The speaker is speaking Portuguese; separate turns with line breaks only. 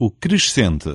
o crescente.